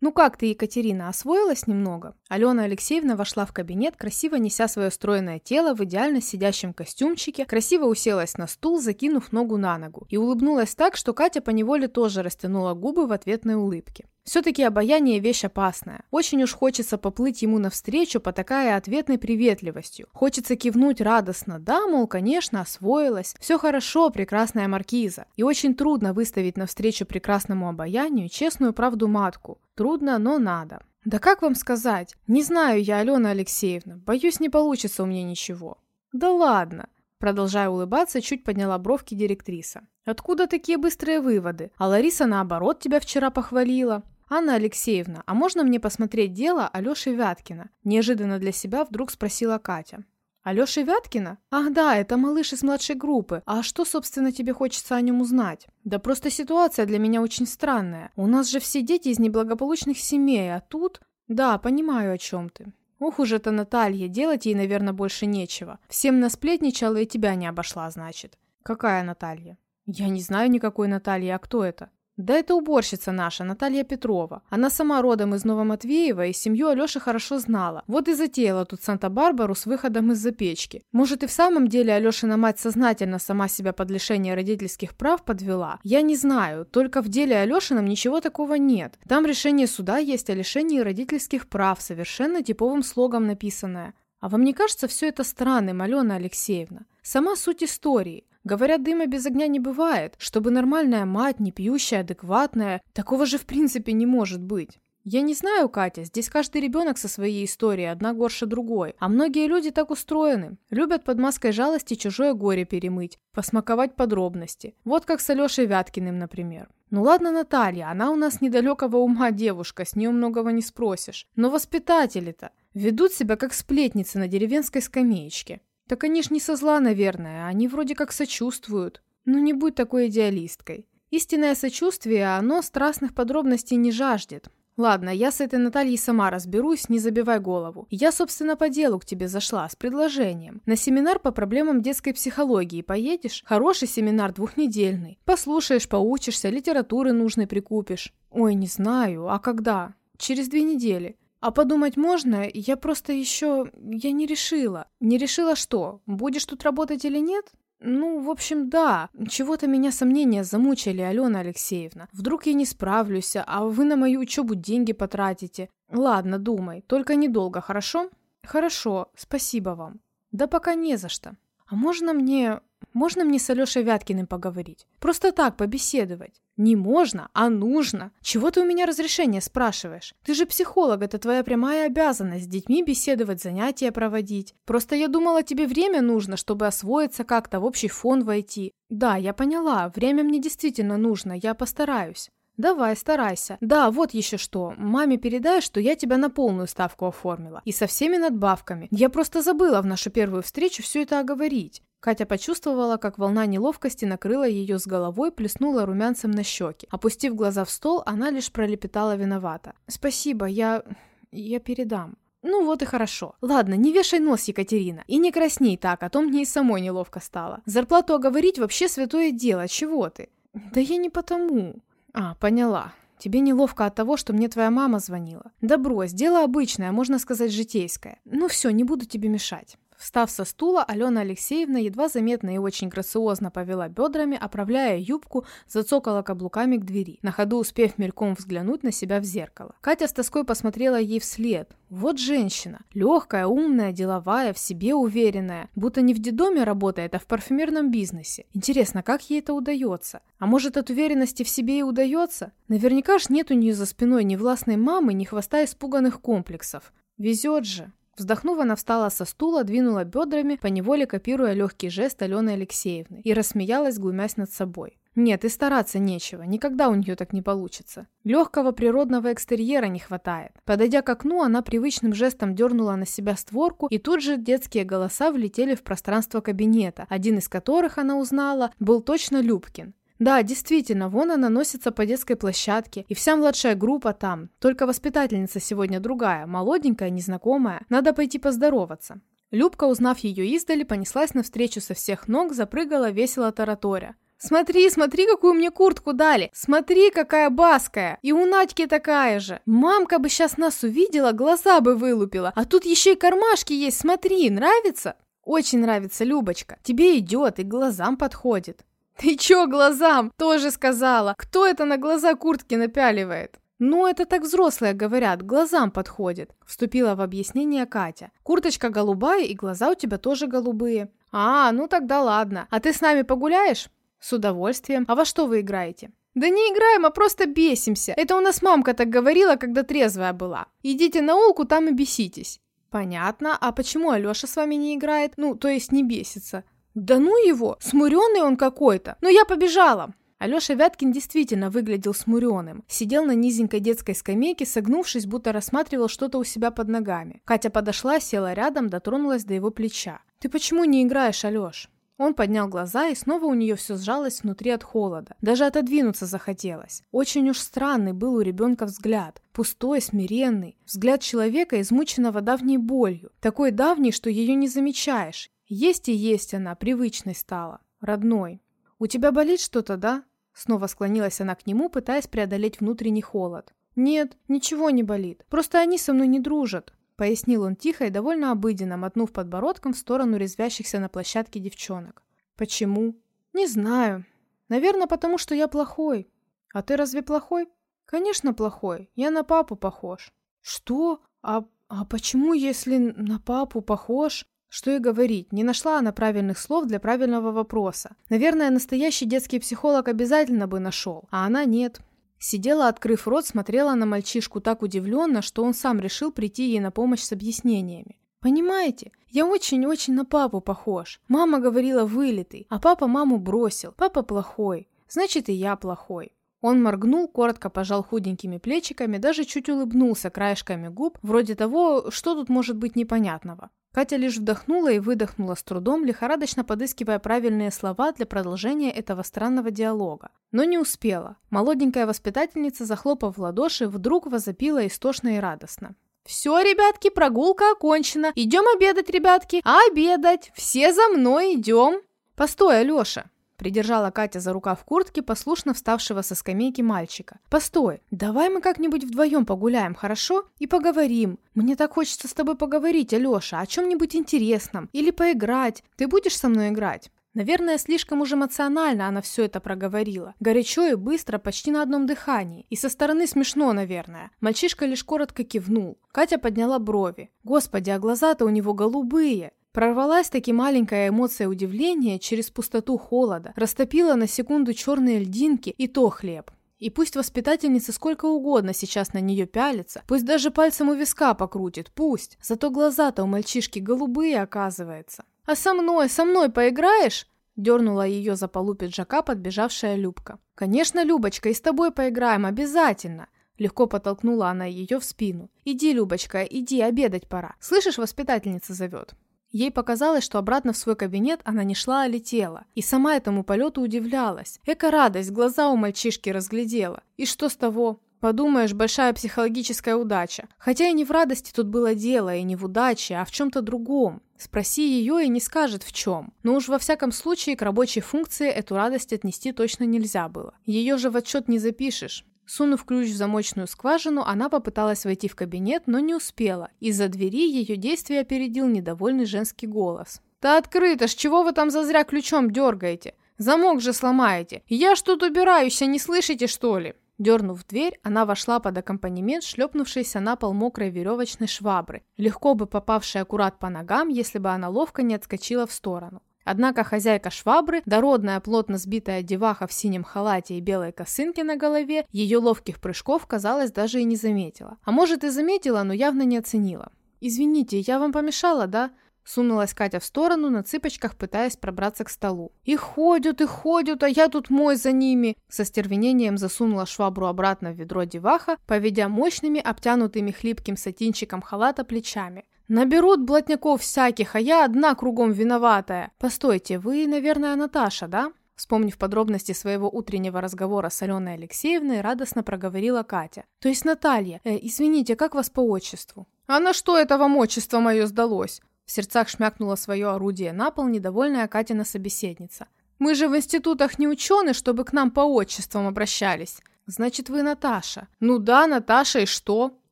«Ну как ты, Екатерина, освоилась немного?» Алена Алексеевна вошла в кабинет, красиво неся свое стройное тело в идеально сидящем костюмчике, красиво уселась на стул, закинув ногу на ногу, и улыбнулась так, что Катя поневоле тоже растянула губы в ответной улыбке. Все-таки обаяние вещь опасная. Очень уж хочется поплыть ему навстречу, потакая ответной приветливостью. Хочется кивнуть радостно. Да, мол, конечно, освоилась. Все хорошо, прекрасная маркиза. И очень трудно выставить навстречу прекрасному обаянию честную правду матку. Трудно, но надо. Да как вам сказать? Не знаю я, Алена Алексеевна. Боюсь, не получится у меня ничего. Да ладно. Продолжая улыбаться, чуть подняла бровки директриса. «Откуда такие быстрые выводы? А Лариса, наоборот, тебя вчера похвалила. «Анна Алексеевна, а можно мне посмотреть дело Алёши Вяткина?» Неожиданно для себя вдруг спросила Катя. Алёши Вяткина? Ах да, это малыш из младшей группы. А что, собственно, тебе хочется о нем узнать? Да просто ситуация для меня очень странная. У нас же все дети из неблагополучных семей, а тут... Да, понимаю, о чем ты. Ух уж это Наталья, делать ей, наверное, больше нечего. Всем насплетничала и тебя не обошла, значит. Какая Наталья? Я не знаю никакой Натальи, а кто это? Да это уборщица наша, Наталья Петрова. Она сама родом из Новоматвеева и семью Алёши хорошо знала. Вот и затеяла тут Санта-Барбару с выходом из-за печки. Может и в самом деле Алёшина мать сознательно сама себя под лишение родительских прав подвела? Я не знаю, только в деле Алёшином ничего такого нет. Там решение суда есть о лишении родительских прав, совершенно типовым слогом написанное. А вам не кажется все это странным, Алена Алексеевна? Сама суть истории. Говорят, дыма без огня не бывает. Чтобы нормальная мать, не пьющая, адекватная, такого же в принципе не может быть. Я не знаю, Катя, здесь каждый ребенок со своей историей, одна горше другой. А многие люди так устроены. Любят под маской жалости чужое горе перемыть, посмаковать подробности. Вот как с Алешей Вяткиным, например. Ну ладно, Наталья, она у нас недалекого ума девушка, с нее многого не спросишь. Но воспитатели-то ведут себя как сплетницы на деревенской скамеечке. Так они ж не со зла, наверное, они вроде как сочувствуют. Ну не будь такой идеалисткой. Истинное сочувствие, оно страстных подробностей не жаждет. Ладно, я с этой Натальей сама разберусь, не забивай голову. Я, собственно, по делу к тебе зашла, с предложением. На семинар по проблемам детской психологии поедешь? Хороший семинар двухнедельный. Послушаешь, поучишься, литературы нужной прикупишь. Ой, не знаю, а когда? Через две недели. А подумать можно? Я просто еще... Я не решила. Не решила что? Будешь тут работать или нет? Ну, в общем, да. Чего-то меня сомнения замучили, Алена Алексеевна. Вдруг я не справлюсь, а вы на мою учебу деньги потратите. Ладно, думай. Только недолго, хорошо? Хорошо, спасибо вам. Да пока не за что. А можно мне... Можно мне с Алешей Вяткиным поговорить? Просто так, побеседовать. Не можно, а нужно. Чего ты у меня разрешение спрашиваешь? Ты же психолог, это твоя прямая обязанность с детьми беседовать, занятия проводить. Просто я думала, тебе время нужно, чтобы освоиться как-то, в общий фон войти. Да, я поняла, время мне действительно нужно, я постараюсь. Давай, старайся. Да, вот еще что. Маме передай, что я тебя на полную ставку оформила. И со всеми надбавками. Я просто забыла в нашу первую встречу все это оговорить. Катя почувствовала, как волна неловкости накрыла ее с головой, плеснула румянцем на щеки. Опустив глаза в стол, она лишь пролепетала виновата. «Спасибо, я... я передам». «Ну вот и хорошо. Ладно, не вешай нос, Екатерина. И не красней так, а то мне и самой неловко стало. Зарплату оговорить вообще святое дело, чего ты?» «Да я не потому». «А, поняла. Тебе неловко от того, что мне твоя мама звонила. Да брось, дело обычное, можно сказать, житейское. Ну все, не буду тебе мешать». Встав со стула, Алена Алексеевна едва заметно и очень грациозно повела бедрами, оправляя юбку, зацокала каблуками к двери, на ходу успев мельком взглянуть на себя в зеркало. Катя с тоской посмотрела ей вслед. Вот женщина. Легкая, умная, деловая, в себе уверенная. Будто не в детдоме работает, а в парфюмерном бизнесе. Интересно, как ей это удается? А может, от уверенности в себе и удается? Наверняка ж нет у нее за спиной ни властной мамы, ни хвоста испуганных комплексов. Везет же. Вздохнув, она встала со стула, двинула бедрами, поневоле копируя легкий жест Алены Алексеевны, и рассмеялась, глумясь над собой. Нет, и стараться нечего, никогда у нее так не получится. Легкого природного экстерьера не хватает. Подойдя к окну, она привычным жестом дернула на себя створку, и тут же детские голоса влетели в пространство кабинета, один из которых она узнала был точно Любкин. Да, действительно, вон она носится по детской площадке, и вся младшая группа там. Только воспитательница сегодня другая, молоденькая, незнакомая. Надо пойти поздороваться. Любка, узнав ее издали, понеслась навстречу со всех ног, запрыгала весело тараторя. Смотри, смотри, какую мне куртку дали. Смотри, какая баская. И у Надьки такая же. Мамка бы сейчас нас увидела, глаза бы вылупила. А тут еще и кармашки есть, смотри, нравится? Очень нравится, Любочка. Тебе идет и глазам подходит. Ты чё глазам? Тоже сказала. Кто это на глаза куртки напяливает? «Ну, это так взрослые говорят, глазам подходит», – вступила в объяснение Катя. «Курточка голубая, и глаза у тебя тоже голубые». «А, ну тогда ладно. А ты с нами погуляешь?» «С удовольствием. А во что вы играете?» «Да не играем, а просто бесимся. Это у нас мамка так говорила, когда трезвая была. Идите на улку, там и беситесь». «Понятно. А почему Алёша с вами не играет? Ну, то есть не бесится?» «Да ну его! Смуренный он какой-то! Ну я побежала!» Алёша Вяткин действительно выглядел смурёным. Сидел на низенькой детской скамейке, согнувшись, будто рассматривал что-то у себя под ногами. Катя подошла, села рядом, дотронулась до его плеча. «Ты почему не играешь, Алёш?» Он поднял глаза, и снова у нее все сжалось внутри от холода. Даже отодвинуться захотелось. Очень уж странный был у ребенка взгляд. Пустой, смиренный. Взгляд человека, измученного давней болью. Такой давний, что ее не замечаешь. Есть и есть она, привычной стала. Родной. «У тебя болит что-то, да?» Снова склонилась она к нему, пытаясь преодолеть внутренний холод. «Нет, ничего не болит. Просто они со мной не дружат», — пояснил он тихо и довольно обыденно, мотнув подбородком в сторону резвящихся на площадке девчонок. «Почему?» «Не знаю. Наверное, потому что я плохой. А ты разве плохой?» «Конечно, плохой. Я на папу похож». «Что? А, а почему, если на папу похож?» Что и говорить, не нашла она правильных слов для правильного вопроса. Наверное, настоящий детский психолог обязательно бы нашел, а она нет. Сидела, открыв рот, смотрела на мальчишку так удивленно, что он сам решил прийти ей на помощь с объяснениями. «Понимаете, я очень-очень на папу похож. Мама говорила вылитый, а папа маму бросил. Папа плохой. Значит, и я плохой». Он моргнул, коротко пожал худенькими плечиками, даже чуть улыбнулся краешками губ, вроде того, что тут может быть непонятного. Катя лишь вдохнула и выдохнула с трудом, лихорадочно подыскивая правильные слова для продолжения этого странного диалога. Но не успела. Молоденькая воспитательница, захлопав в ладоши, вдруг возопила истошно и радостно. «Все, ребятки, прогулка окончена. Идем обедать, ребятки. Обедать. Все за мной идем». «Постой, Алеша», Придержала Катя за рукав куртки, послушно вставшего со скамейки мальчика. «Постой, давай мы как-нибудь вдвоем погуляем, хорошо? И поговорим. Мне так хочется с тобой поговорить, Алеша, о чем-нибудь интересном. Или поиграть. Ты будешь со мной играть?» Наверное, слишком уж эмоционально она все это проговорила. Горячо и быстро, почти на одном дыхании. И со стороны смешно, наверное. Мальчишка лишь коротко кивнул. Катя подняла брови. Господи, а глаза-то у него голубые. Прорвалась таки маленькая эмоция удивления через пустоту холода, растопила на секунду черные льдинки и то хлеб. И пусть воспитательница сколько угодно сейчас на нее пялится, пусть даже пальцем у виска покрутит, пусть. Зато глаза-то у мальчишки голубые, оказывается. «А со мной, со мной поиграешь?» Дернула ее за полу пиджака подбежавшая Любка. «Конечно, Любочка, и с тобой поиграем, обязательно!» Легко подтолкнула она ее в спину. «Иди, Любочка, иди, обедать пора. Слышишь, воспитательница зовет». Ей показалось, что обратно в свой кабинет она не шла, а летела. И сама этому полету удивлялась. Эка радость, глаза у мальчишки разглядела. И что с того? Подумаешь, большая психологическая удача. Хотя и не в радости тут было дело, и не в удаче, а в чем-то другом. Спроси ее и не скажет в чем. Но уж во всяком случае к рабочей функции эту радость отнести точно нельзя было. Ее же в отчет не запишешь. Сунув ключ в замочную скважину, она попыталась войти в кабинет, но не успела. Из-за двери ее действия опередил недовольный женский голос. «Да открыто ж, чего вы там зазря ключом дергаете? Замок же сломаете. Я ж тут убираюсь, а не слышите, что ли?» Дернув дверь, она вошла под аккомпанемент шлепнувшейся на пол мокрой веревочной швабры, легко бы попавшей аккурат по ногам, если бы она ловко не отскочила в сторону. Однако хозяйка швабры, дородная плотно сбитая деваха в синем халате и белой косынке на голове, ее ловких прыжков, казалось, даже и не заметила. А может и заметила, но явно не оценила. «Извините, я вам помешала, да?» Сунулась Катя в сторону, на цыпочках пытаясь пробраться к столу. «И ходят, и ходят, а я тут мой за ними!» Со стервенением засунула швабру обратно в ведро деваха, поведя мощными, обтянутыми хлипким сатинчиком халата плечами. Наберут блатняков всяких, а я одна кругом виноватая. Постойте, вы, наверное, Наташа, да? Вспомнив подробности своего утреннего разговора с Аленой Алексеевной, радостно проговорила Катя. «То есть Наталья, э, извините, как вас по отчеству?» «А на что это вам отчество мое сдалось?» В сердцах шмякнула свое орудие на пол недовольная Катина собеседница. Мы же в институтах не ученые, чтобы к нам по отчествам обращались. Значит, вы Наташа. Ну да, Наташа, и что?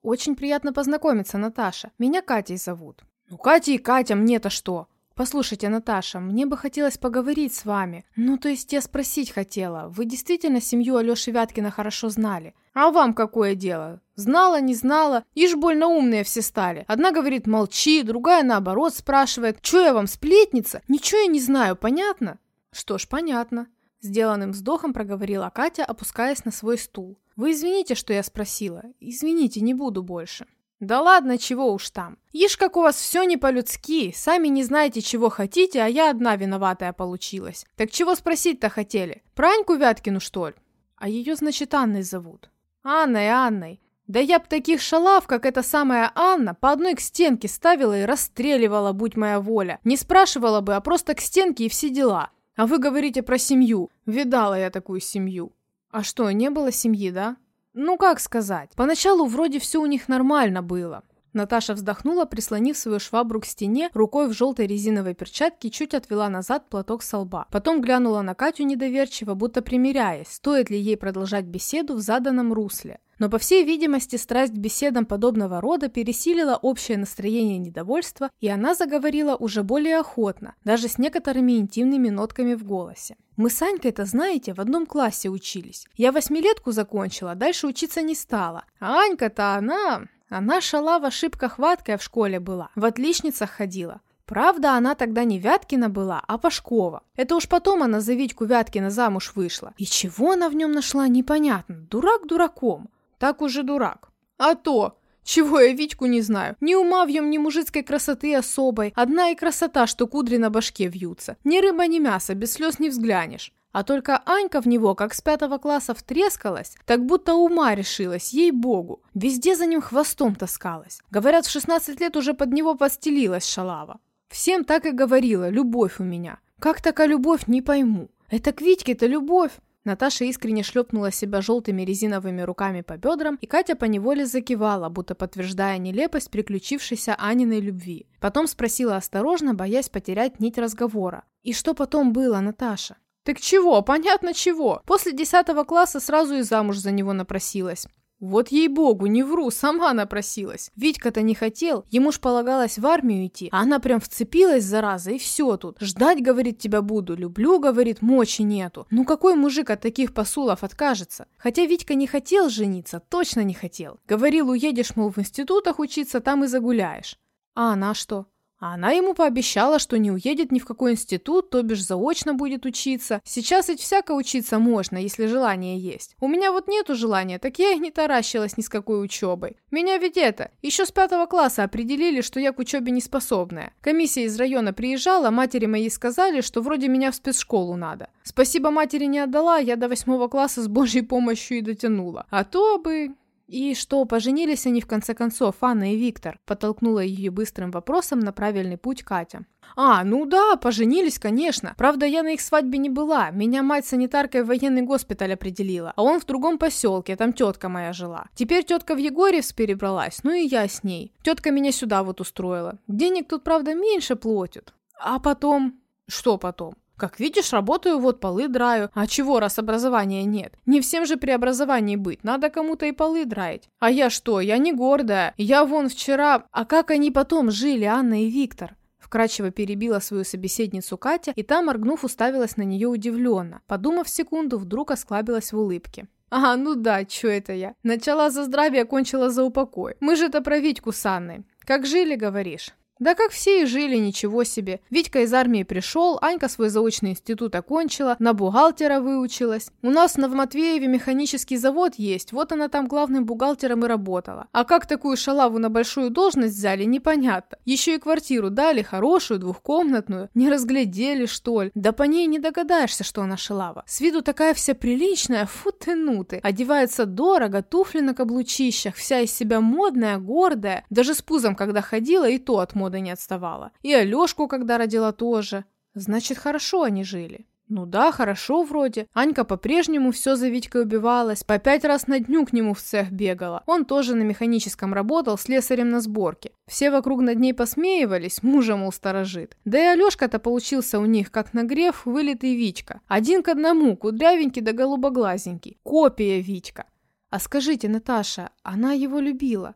Очень приятно познакомиться, Наташа. Меня Катей зовут. Ну, Катя и Катя, мне-то что? «Послушайте, Наташа, мне бы хотелось поговорить с вами. Ну, то есть я спросить хотела. Вы действительно семью Алёши Вяткина хорошо знали? А вам какое дело? Знала, не знала? Ишь больно умные все стали. Одна говорит «молчи», другая наоборот спрашивает «Чё я вам, сплетница? Ничего я не знаю, понятно?» Что ж, понятно. Сделанным вздохом проговорила Катя, опускаясь на свой стул. «Вы извините, что я спросила. Извините, не буду больше». «Да ладно, чего уж там. Ишь, как у вас все не по-людски. Сами не знаете, чего хотите, а я одна виноватая получилась. Так чего спросить-то хотели? Про Аньку Вяткину, что ли? А ее, значит, Анной зовут. Анной, Анной. Да я б таких шалав, как эта самая Анна, по одной к стенке ставила и расстреливала, будь моя воля. Не спрашивала бы, а просто к стенке и все дела. А вы говорите про семью. Видала я такую семью. А что, не было семьи, да? Ну, как сказать. Поначалу вроде все у них нормально было. Наташа вздохнула, прислонив свою швабру к стене, рукой в желтой резиновой перчатке чуть отвела назад платок со лба. Потом глянула на Катю недоверчиво, будто примиряясь, стоит ли ей продолжать беседу в заданном русле. Но, по всей видимости, страсть к беседам подобного рода пересилила общее настроение недовольства, и она заговорила уже более охотно, даже с некоторыми интимными нотками в голосе. «Мы с Анькой-то, знаете, в одном классе учились. Я восьмилетку закончила, дальше учиться не стала. А Анька-то она... Она шалава шибко хваткая в школе была, в отличницах ходила. Правда, она тогда не Вяткина была, а Пашкова. Это уж потом она за Витьку Вяткина замуж вышла. И чего она в нем нашла, непонятно. Дурак дураком так уже дурак. А то, чего я Витьку не знаю. Ни ума в нем, ни мужицкой красоты особой. Одна и красота, что кудри на башке вьются. Ни рыба, ни мясо, без слез не взглянешь. А только Анька в него, как с пятого класса, втрескалась, так будто ума решилась, ей-богу. Везде за ним хвостом таскалась. Говорят, в 16 лет уже под него подстелилась шалава. Всем так и говорила, любовь у меня. Как такая любовь, не пойму. Это к Витьке-то любовь. Наташа искренне шлепнула себя желтыми резиновыми руками по бедрам, и Катя поневоле закивала, будто подтверждая нелепость приключившейся Аниной любви. Потом спросила осторожно, боясь потерять нить разговора. «И что потом было, Наташа?» «Так чего? Понятно чего. После десятого класса сразу и замуж за него напросилась. Вот ей-богу, не вру, сама напросилась. Витька-то не хотел, ему ж полагалось в армию идти, а она прям вцепилась, зараза, и все тут. Ждать, говорит, тебя буду, люблю, говорит, мочи нету. Ну какой мужик от таких посулов откажется? Хотя Витька не хотел жениться, точно не хотел. Говорил, уедешь, мол, в институтах учиться, там и загуляешь. А она что? А она ему пообещала, что не уедет ни в какой институт, то бишь заочно будет учиться. Сейчас ведь всяко учиться можно, если желание есть. У меня вот нету желания, так я и не таращилась ни с какой учебой. Меня ведь это, еще с пятого класса определили, что я к учебе не способная. Комиссия из района приезжала, матери моей сказали, что вроде меня в спецшколу надо. Спасибо матери не отдала, я до восьмого класса с божьей помощью и дотянула. А то бы... «И что, поженились они в конце концов, Анна и Виктор?» Подтолкнула ее быстрым вопросом на правильный путь Катя. «А, ну да, поженились, конечно. Правда, я на их свадьбе не была. Меня мать санитаркой в военный госпиталь определила, а он в другом поселке, там тетка моя жила. Теперь тетка в Егорьевск перебралась, ну и я с ней. Тетка меня сюда вот устроила. Денег тут, правда, меньше платят. А потом... Что потом? Как видишь, работаю, вот полы драю. А чего, раз образования нет? Не всем же при образовании быть, надо кому-то и полы драить. А я что, я не гордая. Я вон вчера... А как они потом жили, Анна и Виктор? Вкрадчиво перебила свою собеседницу Катя, и та, моргнув, уставилась на нее удивленно. Подумав секунду, вдруг осклабилась в улыбке. «А, ну да, чё это я? Начала за здравие, кончила за упокой. Мы же это про Витьку с Анной. Как жили, говоришь?» Да как все и жили, ничего себе. Витька из армии пришел, Анька свой заочный институт окончила, на бухгалтера выучилась. У нас на Матвееве механический завод есть, вот она там главным бухгалтером и работала. А как такую шалаву на большую должность взяли, непонятно. Еще и квартиру дали, хорошую, двухкомнатную. Не разглядели, что ли? Да по ней не догадаешься, что она шалава. С виду такая вся приличная, фу ты ну ты. Одевается дорого, туфли на каблучищах, вся из себя модная, гордая. Даже с пузом, когда ходила, и то от моды не отставала. И Алешку, когда родила, тоже. Значит, хорошо они жили. Ну да, хорошо вроде. Анька по-прежнему все за Витькой убивалась, по пять раз на дню к нему в цех бегала. Он тоже на механическом работал, слесарем на сборке. Все вокруг над ней посмеивались, мужа, мол, сторожит. Да и Алешка-то получился у них, как нагрев, вылитый Витька. Один к одному, кудрявенький да голубоглазенький. Копия Витька. А скажите, Наташа, она его любила?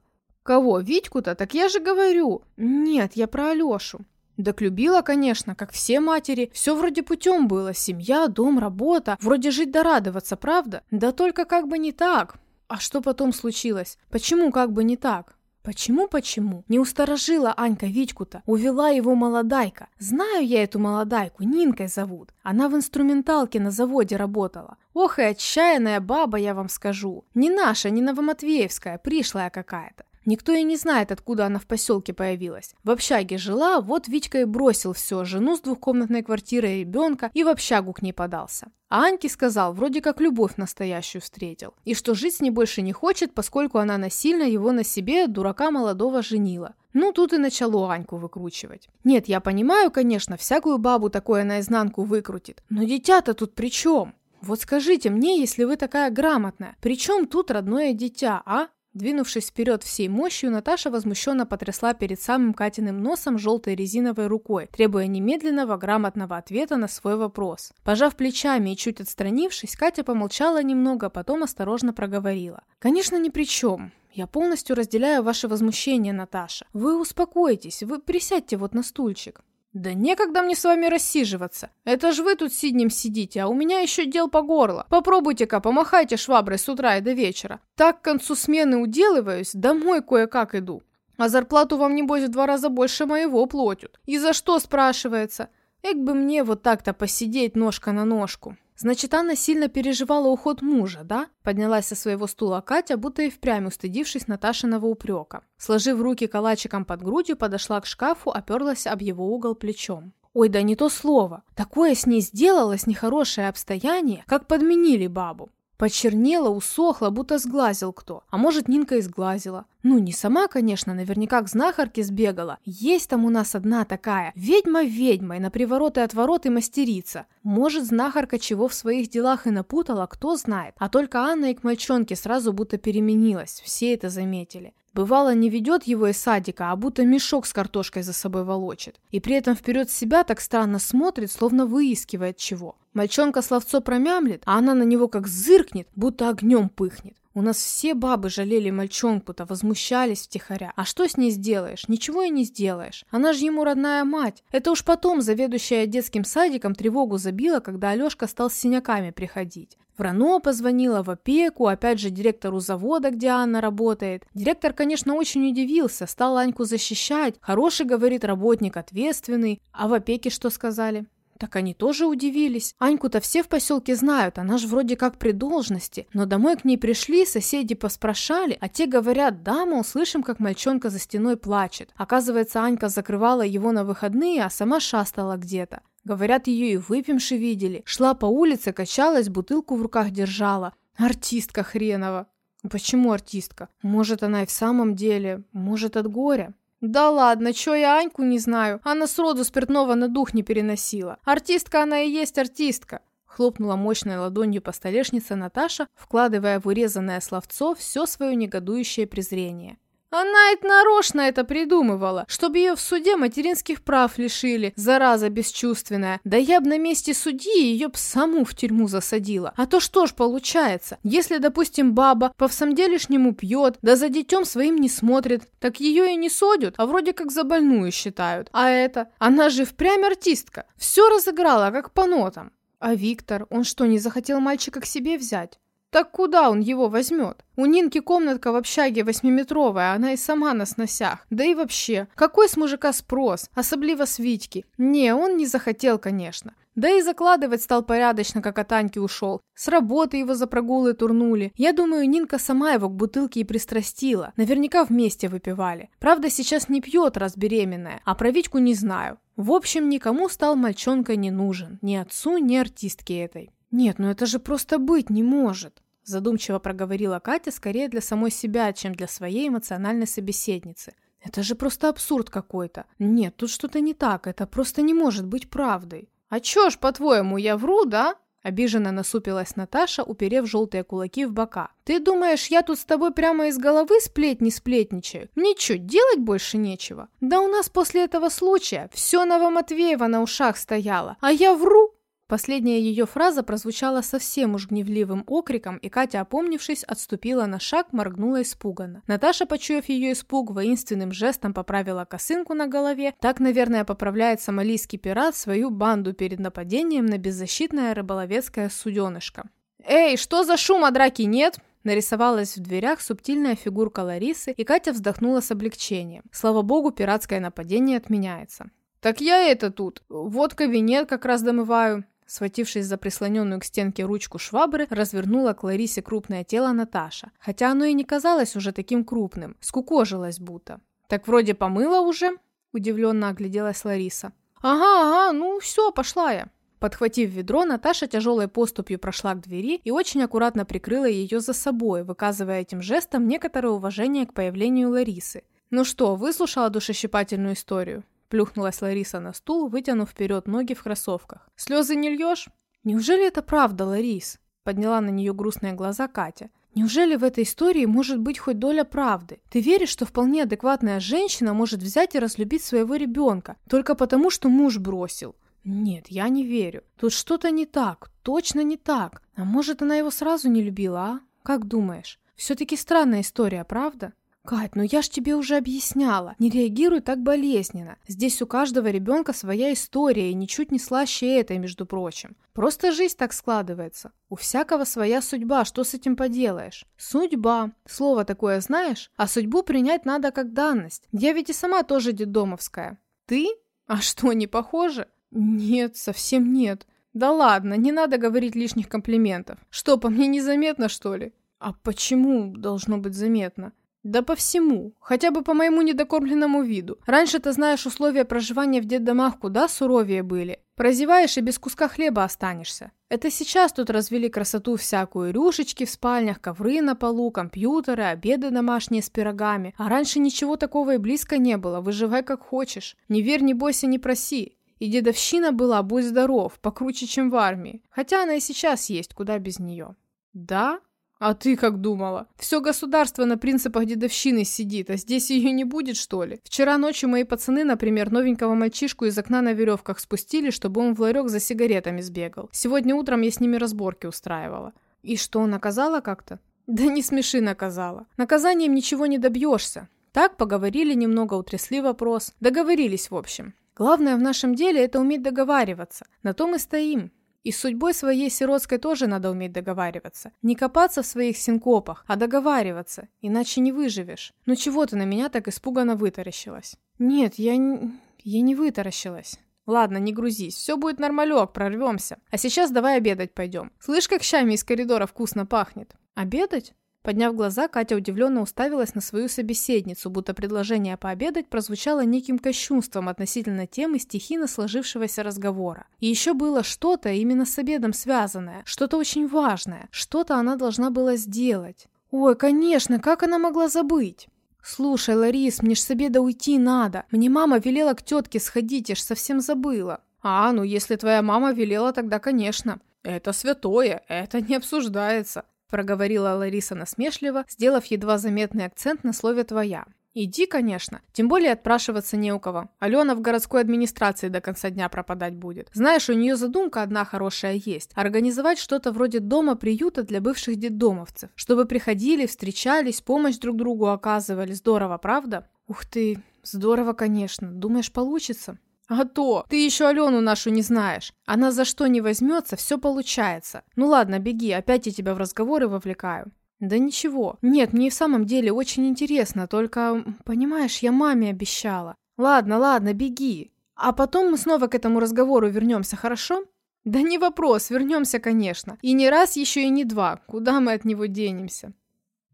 Кого, Витьку-то? Так я же говорю. Нет, я про Алешу. Так любила, конечно, как все матери. Все вроде путем было. Семья, дом, работа. Вроде жить да радоваться, правда? Да только как бы не так. А что потом случилось? Почему как бы не так? Почему-почему? Не усторожила Анька Витьку-то, увела его молодайка. Знаю я эту молодайку, Нинкой зовут. Она в инструменталке на заводе работала. Ох и отчаянная баба, я вам скажу. Не наша, не новоматвеевская, пришлая какая-то. Никто и не знает, откуда она в поселке появилась. В общаге жила, вот Витька и бросил все, жену с двухкомнатной квартирой и ребенка, и в общагу к ней подался. А Аньке сказал, вроде как любовь настоящую встретил. И что жить с ней больше не хочет, поскольку она насильно его на себе, дурака молодого, женила. Ну, тут и начало Аньку выкручивать. Нет, я понимаю, конечно, всякую бабу такое наизнанку выкрутит. Но дитя-то тут при чем? Вот скажите мне, если вы такая грамотная, при чем тут родное дитя, а? Двинувшись вперед всей мощью, Наташа возмущенно потрясла перед самым Катиным носом желтой резиновой рукой, требуя немедленного грамотного ответа на свой вопрос. Пожав плечами и чуть отстранившись, Катя помолчала немного, а потом осторожно проговорила. «Конечно, ни при чем. Я полностью разделяю ваше возмущение, Наташа. Вы успокойтесь, вы присядьте вот на стульчик. «Да некогда мне с вами рассиживаться. Это ж вы тут сиднем сидите, а у меня еще дел по горло. Попробуйте-ка, помахайте шваброй с утра и до вечера. Так к концу смены уделываюсь, домой кое-как иду. А зарплату вам, небось, в два раза больше моего платят. И за что, спрашивается? Эк бы мне вот так-то посидеть ножка на ножку». Значит, Анна сильно переживала уход мужа, да? Поднялась со своего стула Катя, будто и впрямь устыдившись Наташиного упрека. Сложив руки калачиком под грудью, подошла к шкафу, оперлась об его угол плечом. Ой, да не то слово. Такое с ней сделалось нехорошее обстояние, как подменили бабу. Почернела, усохла, будто сглазил кто. А может, Нинка и сглазила. Ну, не сама, конечно, наверняка к знахарке сбегала. Есть там у нас одна такая. Ведьма ведьмой, на привороты отвороты мастерица. Может, знахарка чего в своих делах и напутала, кто знает. А только Анна и к мальчонке сразу будто переменилась. Все это заметили. Бывало, не ведет его из садика, а будто мешок с картошкой за собой волочит. И при этом вперед себя так странно смотрит, словно выискивает чего. Мальчонка словцо промямлит, а она на него как зыркнет, будто огнем пыхнет. У нас все бабы жалели мальчонку-то, возмущались втихаря. А что с ней сделаешь? Ничего и не сделаешь. Она же ему родная мать. Это уж потом заведующая детским садиком тревогу забила, когда Алешка стал с синяками приходить. В РАНО позвонила, в опеку, опять же директору завода, где Анна работает. Директор, конечно, очень удивился, стал Аньку защищать. Хороший, говорит, работник, ответственный. А в опеке что сказали? Так они тоже удивились. Аньку-то все в поселке знают, она же вроде как при должности. Но домой к ней пришли, соседи поспрашали, а те говорят, да, мы услышим, как мальчонка за стеной плачет. Оказывается, Анька закрывала его на выходные, а сама шастала где-то. Говорят, ее и выпивши видели. Шла по улице, качалась, бутылку в руках держала. Артистка хренова. Почему артистка? Может, она и в самом деле, может, от горя? Да ладно, чё я Аньку не знаю? Она сроду спиртного на дух не переносила. Артистка она и есть артистка. Хлопнула мощной ладонью по столешнице Наташа, вкладывая в урезанное словцо все свое негодующее презрение. Она это нарочно это придумывала, чтобы ее в суде материнских прав лишили, зараза бесчувственная. Да я б на месте судьи ее б саму в тюрьму засадила. А то что ж получается, если, допустим, баба по всамделишнему пьет, да за детем своим не смотрит, так ее и не судят, а вроде как за больную считают. А это, она же впрямь артистка, все разыграла, как по нотам. А Виктор, он что, не захотел мальчика к себе взять? Так куда он его возьмет? У Нинки комнатка в общаге восьмиметровая, она и сама на сносях. Да и вообще, какой с мужика спрос, особливо с Витьки? Не, он не захотел, конечно. Да и закладывать стал порядочно, как от Аньки ушел. С работы его за прогулы турнули. Я думаю, Нинка сама его к бутылке и пристрастила. Наверняка вместе выпивали. Правда, сейчас не пьет, раз беременная. А про Витьку не знаю. В общем, никому стал мальчонка не нужен. Ни отцу, ни артистке этой. «Нет, ну это же просто быть не может», – задумчиво проговорила Катя скорее для самой себя, чем для своей эмоциональной собеседницы. «Это же просто абсурд какой-то. Нет, тут что-то не так, это просто не может быть правдой». «А чё ж, по-твоему, я вру, да?» Обиженно насупилась Наташа, уперев желтые кулаки в бока. «Ты думаешь, я тут с тобой прямо из головы сплетни сплетничаю? Мне что, делать больше нечего? Да у нас после этого случая все Новоматвеева на ушах стояло, а я вру!» Последняя ее фраза прозвучала совсем уж гневливым окриком, и Катя, опомнившись, отступила на шаг, моргнула испуганно. Наташа, почуяв ее испуг, воинственным жестом поправила косынку на голове. Так, наверное, поправляет сомалийский пират свою банду перед нападением на беззащитное рыболовецкое суденышко. «Эй, что за шум, а драки нет?» Нарисовалась в дверях субтильная фигурка Ларисы, и Катя вздохнула с облегчением. Слава богу, пиратское нападение отменяется. «Так я это тут. Вот кабинет как раз домываю. Схватившись за прислоненную к стенке ручку швабры, развернула к Ларисе крупное тело Наташа. Хотя оно и не казалось уже таким крупным, скукожилось будто. «Так вроде помыла уже?» – удивленно огляделась Лариса. «Ага, ага, ну все, пошла я». Подхватив ведро, Наташа тяжелой поступью прошла к двери и очень аккуратно прикрыла ее за собой, выказывая этим жестом некоторое уважение к появлению Ларисы. «Ну что, выслушала душещипательную историю?» Плюхнулась Лариса на стул, вытянув вперед ноги в кроссовках. «Слезы не льешь?» «Неужели это правда, Ларис?» Подняла на нее грустные глаза Катя. Неужели в этой истории может быть хоть доля правды? Ты веришь, что вполне адекватная женщина может взять и разлюбить своего ребенка только потому, что муж бросил? Нет, я не верю. Тут что-то не так, точно не так. А может, она его сразу не любила, а? Как думаешь? Все-таки странная история, правда? «Кать, ну я ж тебе уже объясняла. Не реагируй так болезненно. Здесь у каждого ребенка своя история, и ничуть не слаще этой, между прочим. Просто жизнь так складывается. У всякого своя судьба, что с этим поделаешь? Судьба. Слово такое знаешь? А судьбу принять надо как данность. Я ведь и сама тоже детдомовская. Ты? А что, не похоже? Нет, совсем нет. Да ладно, не надо говорить лишних комплиментов. Что, по мне незаметно, что ли? А почему должно быть заметно? Да по всему, хотя бы по моему недокормленному виду. Раньше, ты знаешь, условия проживания в детдомах куда суровее были. Прозеваешь и без куска хлеба останешься. Это сейчас тут развели красоту всякую, рюшечки в спальнях, ковры на полу, компьютеры, обеды домашние с пирогами. А раньше ничего такого и близко не было, выживай как хочешь. Не верь, не бойся, не проси. И дедовщина была, будь здоров, покруче, чем в армии. Хотя она и сейчас есть, куда без нее. Да? А ты как думала? Все государство на принципах дедовщины сидит, а здесь ее не будет, что ли? Вчера ночью мои пацаны, например, новенького мальчишку из окна на веревках спустили, чтобы он в ларек за сигаретами сбегал. Сегодня утром я с ними разборки устраивала. И что, наказала как-то? Да не смеши наказала. Наказанием ничего не добьешься. Так поговорили немного, утрясли вопрос. Договорились, в общем. Главное в нашем деле это уметь договариваться. На том и стоим. И с судьбой своей сиротской тоже надо уметь договариваться. Не копаться в своих синкопах, а договариваться, иначе не выживешь. Ну чего ты на меня так испуганно вытаращилась? Нет, я не... я не вытаращилась. Ладно, не грузись, все будет нормалек, прорвемся. А сейчас давай обедать пойдем. Слышь, как щами из коридора вкусно пахнет? Обедать? Подняв глаза, Катя удивленно уставилась на свою собеседницу, будто предложение пообедать прозвучало неким кощунством относительно темы стихийно сложившегося разговора. И еще было что-то именно с обедом связанное, что-то очень важное, что-то она должна была сделать. Ой, конечно, как она могла забыть? «Слушай, Ларис, мне ж с обеда уйти надо. Мне мама велела к тетке сходить, я ж совсем забыла». «А, ну если твоя мама велела, тогда конечно». «Это святое, это не обсуждается проговорила Лариса насмешливо, сделав едва заметный акцент на слове «твоя». «Иди, конечно. Тем более отпрашиваться не у кого. Алена в городской администрации до конца дня пропадать будет. Знаешь, у нее задумка одна хорошая есть. Организовать что-то вроде дома-приюта для бывших детдомовцев. Чтобы приходили, встречались, помощь друг другу оказывали. Здорово, правда? Ух ты, здорово, конечно. Думаешь, получится?» «А то! Ты еще Алену нашу не знаешь. Она за что не возьмется, все получается. Ну ладно, беги, опять я тебя в разговоры вовлекаю». «Да ничего. Нет, мне в самом деле очень интересно, только, понимаешь, я маме обещала. Ладно, ладно, беги. А потом мы снова к этому разговору вернемся, хорошо?» «Да не вопрос, вернемся, конечно. И не раз еще и не два. Куда мы от него денемся?»